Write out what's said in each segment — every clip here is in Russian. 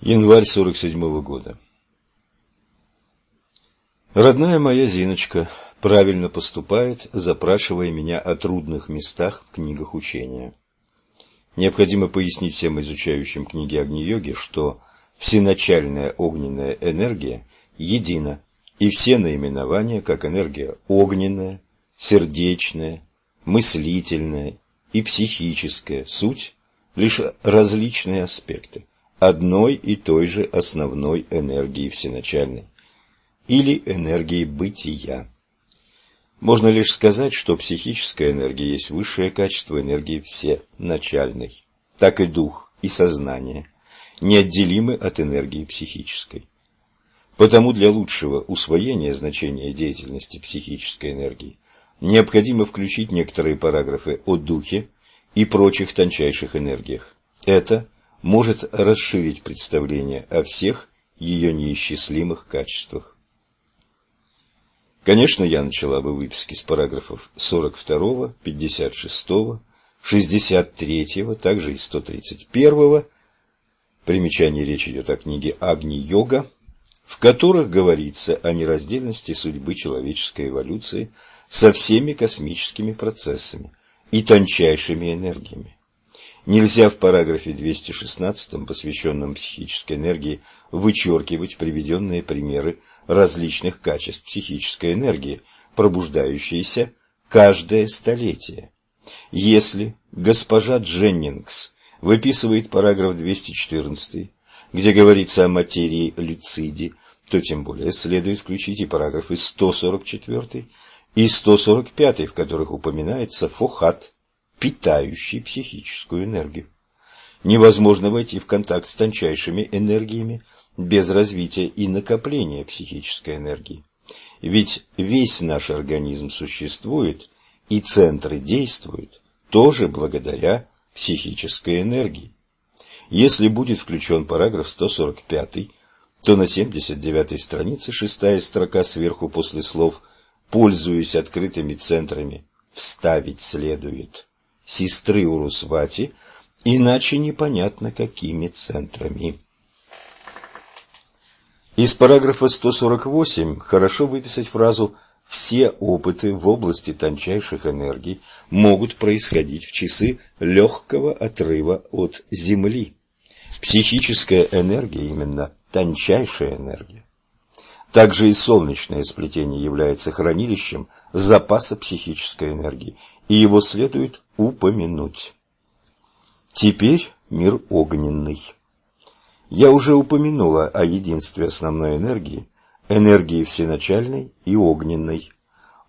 Январь сорок седьмого года. Родная моя Зиночка правильно поступает, запрашивая меня о трудных местах в книгах учения. Необходимо пояснить всем изучающим книги Агни-йоги, что всеначальная огненная энергия едина, и все наименования, как энергия огненная, сердечная, мыслительная и психическая, суть – лишь различные аспекты одной и той же основной энергии всеначальной или энергии бытия. Можно лишь сказать, что психическая энергия есть высшее качество энергии всеначальной. Так и дух, и сознание неотделимы от энергии психической. Потому для лучшего усвоения значения деятельности психической энергии необходимо включить некоторые параграфы о духе и прочих тончайших энергиях. Это может расширить представление о всех ее неисчислимых качествах. Конечно, я начала бы выписки с параграфов 42, 56, 63, также и 131. Примечание речь идет о книге Агни-йога, в которых говорится о нераздельности судьбы человеческой эволюции со всеми космическими процессами и тончайшими энергиями. Нельзя в параграфе 216, посвященном психической энергии, вычеркивать приведенные примеры различных качеств психической энергии, пробуждающиеся каждое столетие. Если госпожа Дженнингс выписывает параграф 214, где говорится о материи люциди, то тем более следует включить и параграфы 144 и 145, в которых упоминается фохат, питающий психическую энергию. Невозможно войти в контакт с тончайшими энергиями без развития и накопления психической энергии. Ведь весь наш организм существует, и центры действуют тоже благодаря психической энергии. Если будет включен параграф 145, то на 79 странице шестая строка сверху после слов «пользуясь открытыми центрами» вставить следует сестры Урусвати, иначе непонятно какими центрами. Из параграфа 148 хорошо выписать фразу «Все опыты в области тончайших энергий могут происходить в часы легкого отрыва от Земли». Психическая энергия именно тончайшая энергия. Также и солнечное сплетение является хранилищем запаса психической энергии, и его следует упомянуть. Теперь мир огненный. Я уже упомянула о единстве основной энергии, энергии всеначальной и огненной.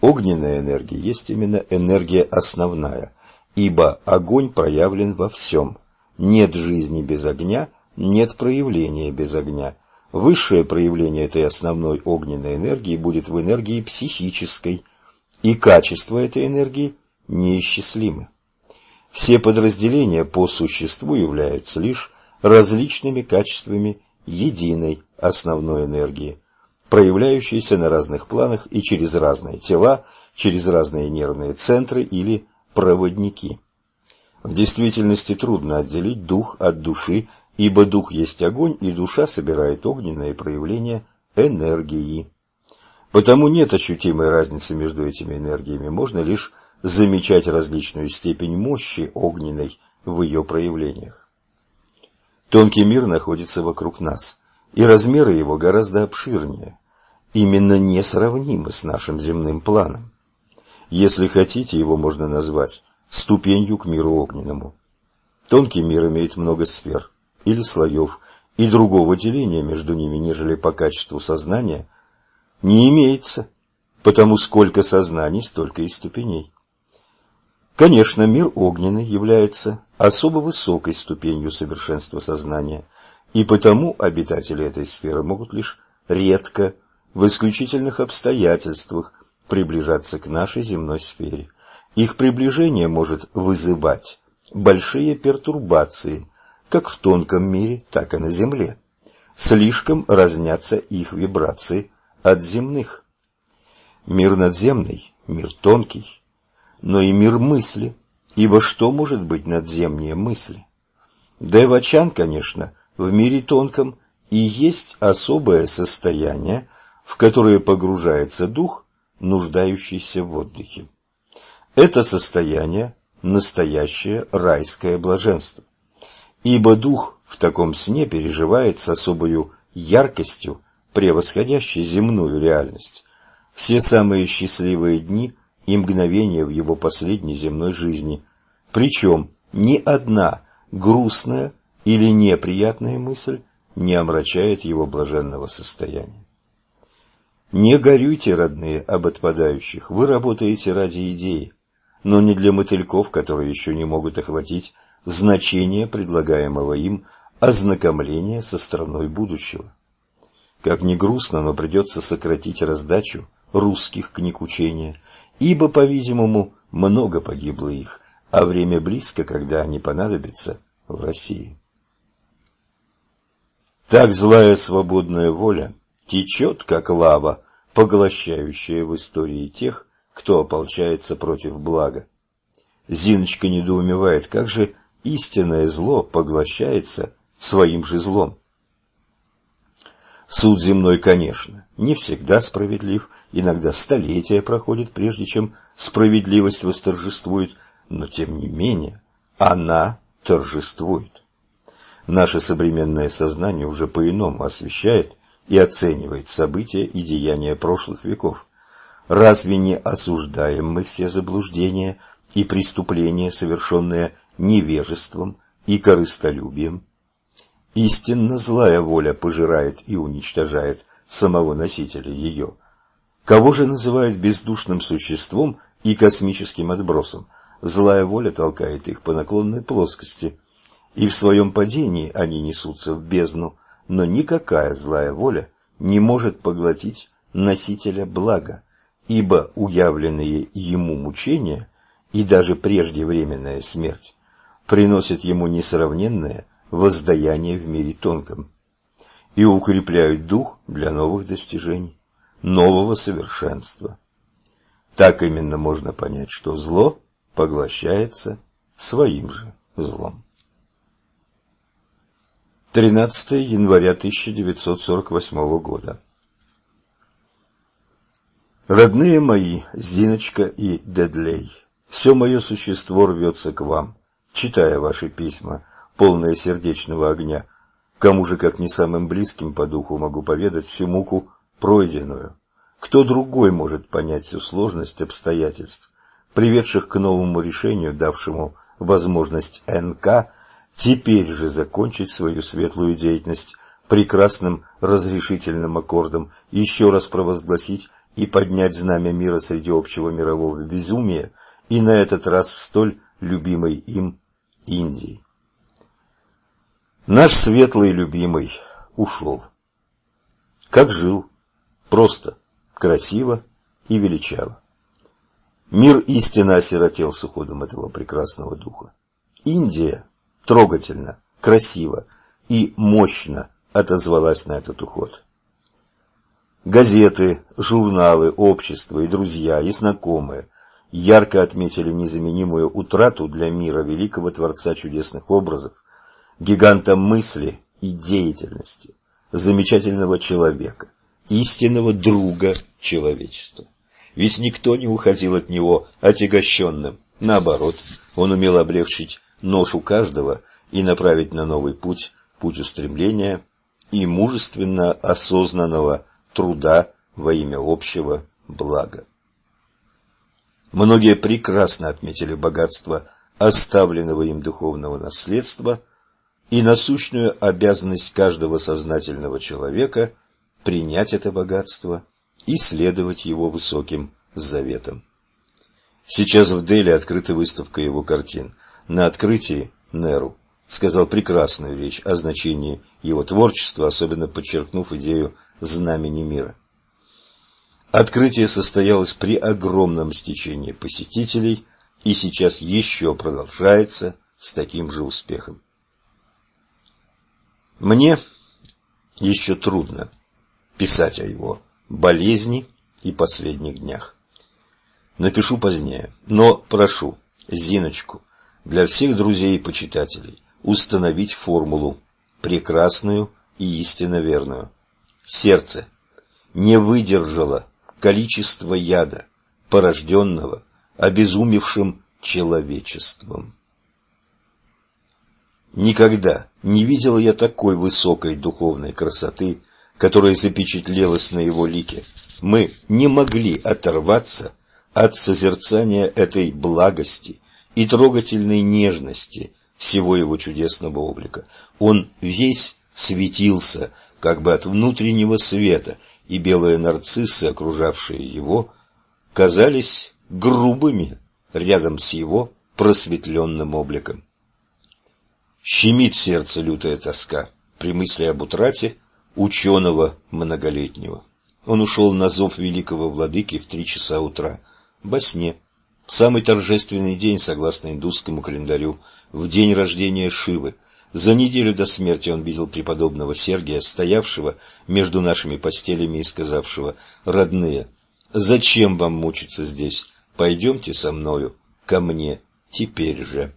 Огненная энергия есть именно энергия основная, ибо огонь проявлен во всем. Нет жизни без огня, нет проявления без огня. Высшее проявление этой основной огненной энергии будет в энергии психической, и качество этой энергии неисчислимы. Все подразделения по существу являются лишь различными качествами единой основной энергии, проявляющейся на разных планах и через разные тела, через разные нервные центры или проводники. В действительности трудно отделить дух от души, ибо дух есть огонь, и душа собирает огненные проявления энергии. Потому нет ощутимой разницы между этими энергиями, можно лишь замечать различную степень мощи огненной в ее проявлениях. Тонкий мир находится вокруг нас, и размеры его гораздо обширнее, именно несравнимы с нашим земным планом. Если хотите, его можно назвать ступенью к миру огненному. Тонкий мир имеет много сфер или слоев, и другого деления между ними, нежели по качеству сознания, не имеется, потому сколько сознаний, столько и ступеней. Конечно, мир огненный является особо высокой ступенью совершенства сознания, и потому обитатели этой сферы могут лишь редко, в исключительных обстоятельствах, приближаться к нашей земной сфере. Их приближение может вызывать большие пертурбации, как в тонком мире, так и на Земле. Слишком разнятся их вибрации от земных. Мир надземный, мир тонкий, но и мир мысли, ибо что может быть надземнее мысли? Девачан, конечно, в мире тонком и есть особое состояние, в которое погружается дух, нуждающийся в отдыхе. Это состояние – настоящее райское блаженство. Ибо дух в таком сне переживает с особою яркостью, превосходящей земную реальность, все самые счастливые дни и мгновения в его последней земной жизни. Причем ни одна грустная или неприятная мысль не омрачает его блаженного состояния. Не горюйте, родные, об отпадающих, вы работаете ради идеи, но не для мотыльков, которые еще не могут охватить значение предлагаемого им ознакомления со страной будущего. Как ни грустно, но придется сократить раздачу русских книг учения, ибо, по-видимому, много погибло их, а время близко, когда они понадобятся в России. Так злая свободная воля течет, как лава, поглощающая в истории тех, кто ополчается против блага. Зиночка недоумевает, как же истинное зло поглощается своим же злом. Суд земной, конечно, не всегда справедлив, иногда столетия проходит, прежде чем справедливость восторжествует, но тем не менее она торжествует. Наше современное сознание уже по-иному освещает и оценивает события и деяния прошлых веков. Разве не осуждаем мы все заблуждения и преступления, совершенные невежеством и корыстолюбием? Истинно злая воля пожирает и уничтожает самого носителя ее. Кого же называют бездушным существом и космическим отбросом? Злая воля толкает их по наклонной плоскости, и в своем падении они несутся в бездну, но никакая злая воля не может поглотить носителя блага, ибо уявленные ему мучения и даже преждевременная смерть приносят ему несравненное воздаяние в мире тонком и укрепляют дух для новых достижений, нового совершенства. Так именно можно понять, что зло поглощается своим же злом. 13 января 1948 года. Родные мои, Зиночка и Дедлей, все мое существо рвется к вам, читая ваши письма, полное сердечного огня. Кому же, как не самым близким по духу, могу поведать всю муку пройденную? Кто другой может понять всю сложность обстоятельств, приведших к новому решению, давшему возможность НК теперь же закончить свою светлую деятельность прекрасным разрешительным аккордом, еще раз провозгласить и поднять знамя мира среди общего мирового безумия, и на этот раз в столь любимой им Индии. Наш светлый любимый ушел. Как жил, просто, красиво и величаво. Мир истинно осиротел с уходом этого прекрасного духа. Индия трогательно, красиво и мощно отозвалась на этот уход. Газеты, журналы, общество и друзья, и знакомые ярко отметили незаменимую утрату для мира великого Творца чудесных образов, гиганта мысли и деятельности, замечательного человека, истинного друга человечества. Ведь никто не уходил от него отягощенным. Наоборот, он умел облегчить ношу каждого и направить на новый путь, путь устремления и мужественно осознанного труда во имя общего блага. Многие прекрасно отметили богатство оставленного им духовного наследства – и насущную обязанность каждого сознательного человека принять это богатство и следовать его высоким заветам. Сейчас в Дели открыта выставка его картин. На открытии Неру сказал прекрасную речь о значении его творчества, особенно подчеркнув идею знамени мира. Открытие состоялось при огромном стечении посетителей и сейчас еще продолжается с таким же успехом. Мне еще трудно писать о его болезни и последних днях. Напишу позднее, но прошу Зиночку для всех друзей и почитателей установить формулу прекрасную и истинно верную. Сердце не выдержало количество яда, порожденного обезумевшим человечеством. Никогда не видел я такой высокой духовной красоты, которая запечатлелась на его лике. Мы не могли оторваться от созерцания этой благости и трогательной нежности всего его чудесного облика. Он весь светился, как бы от внутреннего света, и белые нарциссы, окружавшие его, казались грубыми рядом с его просветленным обликом. Щемит сердце лютая тоска при мысли об утрате ученого многолетнего. Он ушел на зов великого владыки в три часа утра, во сне. Самый торжественный день, согласно индусскому календарю, в день рождения Шивы. За неделю до смерти он видел преподобного Сергия, стоявшего между нашими постелями и сказавшего «Родные, зачем вам мучиться здесь? Пойдемте со мною, ко мне, теперь же».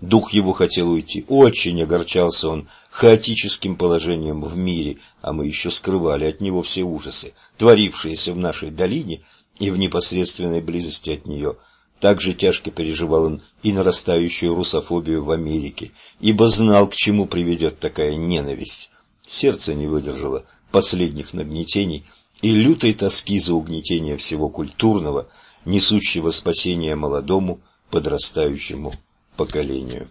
Дух его хотел уйти. Очень огорчался он хаотическим положением в мире, а мы еще скрывали от него все ужасы, творившиеся в нашей долине и в непосредственной близости от нее. Также тяжко переживал он и нарастающую русофобию в Америке, ибо знал, к чему приведет такая ненависть. Сердце не выдержало последних нагнетений и лютой тоски за угнетение всего культурного, несущего спасение молодому, подрастающему поколению.